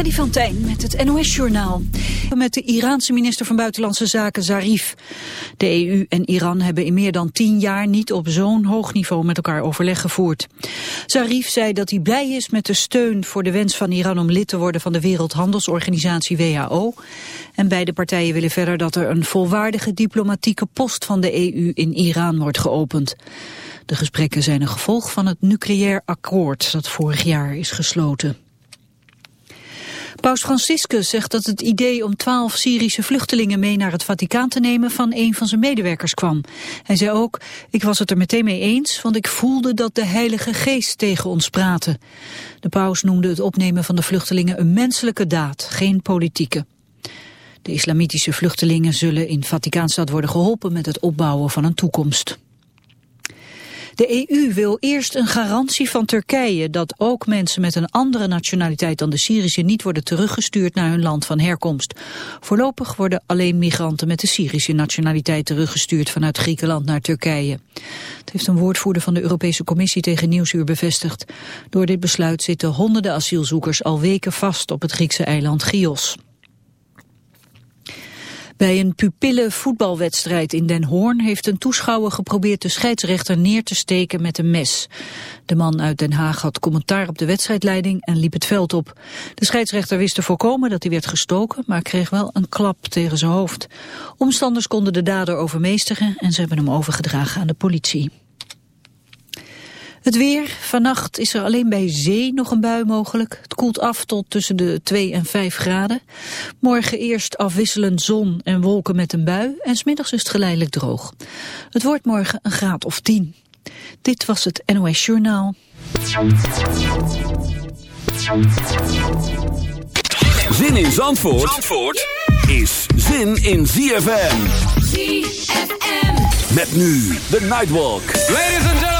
Freddy van Tijn met het NOS-journaal. Met de Iraanse minister van Buitenlandse Zaken Zarif. De EU en Iran hebben in meer dan tien jaar niet op zo'n hoog niveau met elkaar overleg gevoerd. Zarif zei dat hij blij is met de steun voor de wens van Iran om lid te worden van de Wereldhandelsorganisatie WHO. En beide partijen willen verder dat er een volwaardige diplomatieke post van de EU in Iran wordt geopend. De gesprekken zijn een gevolg van het nucleair akkoord dat vorig jaar is gesloten. Paus Franciscus zegt dat het idee om twaalf Syrische vluchtelingen mee naar het Vaticaan te nemen van een van zijn medewerkers kwam. Hij zei ook, ik was het er meteen mee eens, want ik voelde dat de Heilige Geest tegen ons praatte. De paus noemde het opnemen van de vluchtelingen een menselijke daad, geen politieke. De islamitische vluchtelingen zullen in Vaticaanstad worden geholpen met het opbouwen van een toekomst. De EU wil eerst een garantie van Turkije dat ook mensen met een andere nationaliteit dan de Syrische niet worden teruggestuurd naar hun land van herkomst. Voorlopig worden alleen migranten met de Syrische nationaliteit teruggestuurd vanuit Griekenland naar Turkije. Het heeft een woordvoerder van de Europese Commissie tegen Nieuwsuur bevestigd. Door dit besluit zitten honderden asielzoekers al weken vast op het Griekse eiland Chios. Bij een pupille voetbalwedstrijd in Den Hoorn heeft een toeschouwer geprobeerd de scheidsrechter neer te steken met een mes. De man uit Den Haag had commentaar op de wedstrijdleiding en liep het veld op. De scheidsrechter wist te voorkomen dat hij werd gestoken, maar kreeg wel een klap tegen zijn hoofd. Omstanders konden de dader overmeesteren en ze hebben hem overgedragen aan de politie. Het weer. Vannacht is er alleen bij zee nog een bui mogelijk. Het koelt af tot tussen de 2 en 5 graden. Morgen eerst afwisselend zon en wolken met een bui. En smiddags is het geleidelijk droog. Het wordt morgen een graad of 10. Dit was het NOS Journaal. Zin in Zandvoort, Zandvoort is zin in ZFM. ZFM. Met nu de Nightwalk. Ladies and gentlemen.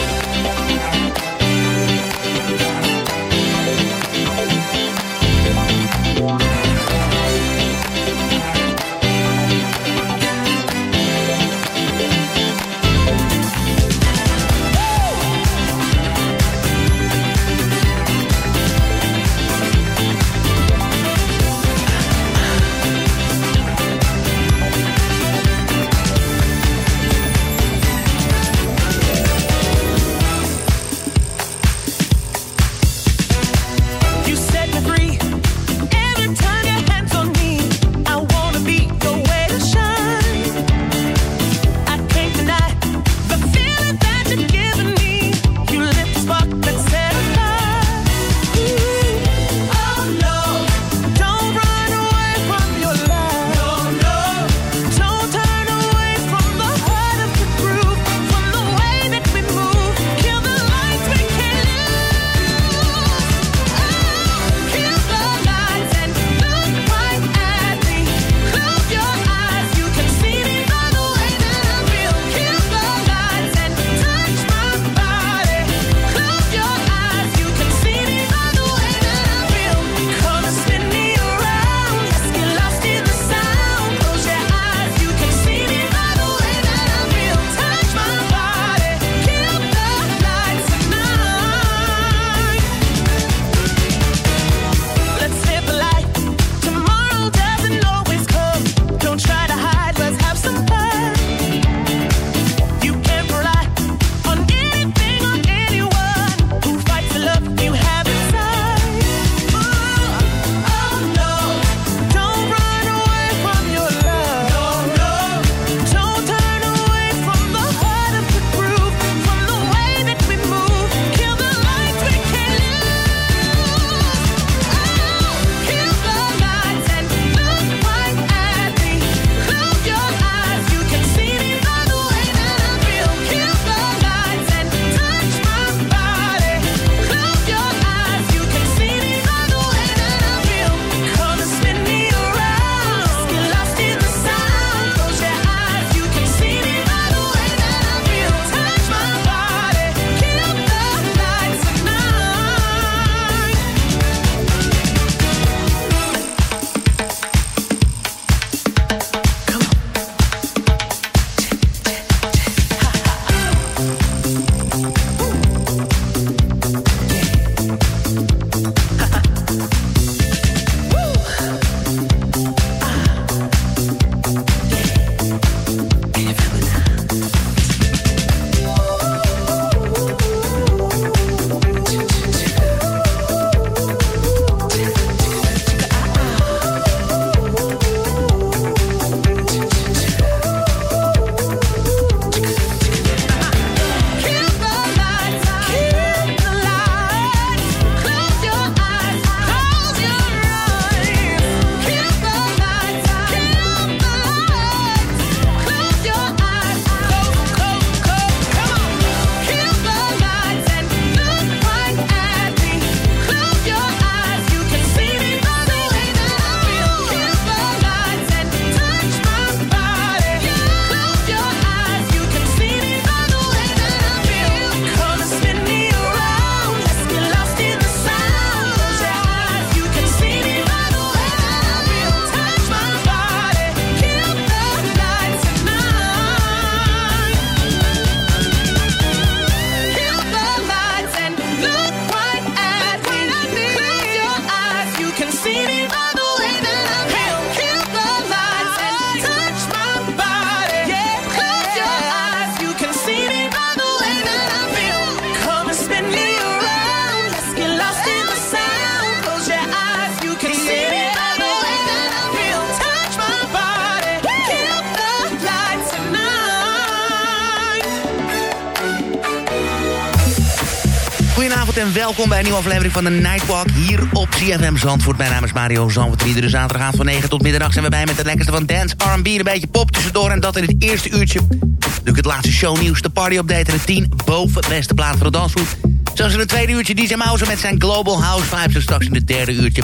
en welkom bij een nieuwe aflevering van de Nightwalk hier op CFM Zandvoort. Mijn naam is Mario Zandvoort. Iedere zaterdagavond van 9 tot middernacht zijn we bij met het lekkerste van dance, R&B, een beetje pop tussendoor. En dat in het eerste uurtje. Natuurlijk het laatste shownieuws, de party-update en de 10 boven beste plaats van de dansvoet. Zoals in het tweede uurtje DJ Mouse met zijn Global House Vibes. En straks in het derde uurtje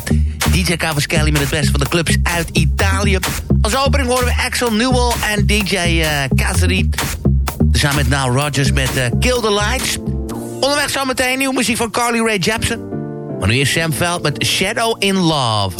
DJ Cavaschelli met het beste van de clubs uit Italië. Als opening horen we Axel Newell en DJ uh, eh, Samen met Now Rogers met eh, Kill the Lights. Onderweg zometeen nieuwe muziek van Carly Rae Jepsen. Maar nu is Sam Veld met Shadow in Love.